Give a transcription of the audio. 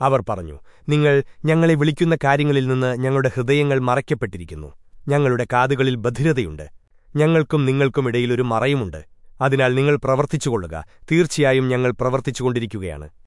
അവർ പറഞ്ഞു നിങ്ങൾ ഞങ്ങളെ വിളിക്കുന്ന കാര്യങ്ങളിൽ നിന്ന് ഞങ്ങളുടെ ഹൃദയങ്ങൾ മറയ്ക്കപ്പെട്ടിരിക്കുന്നു. ഞങ്ങളുടെ കാതുകളിൽ ബധിരതയുണ്ട്. ഞങ്ങൾക്കും നിങ്ങൾക്കുമിടയിലൊരു മറയുമുണ്ട്. അതിനാൽ നിങ്ങൾ പ്രവർത്തിച്ചുകൊള്ളുക. തീർച്ചയായും ഞങ്ങൾ പ്രവർത്തിച്ചുകൊണ്ടിരിക്കുകയാണ്.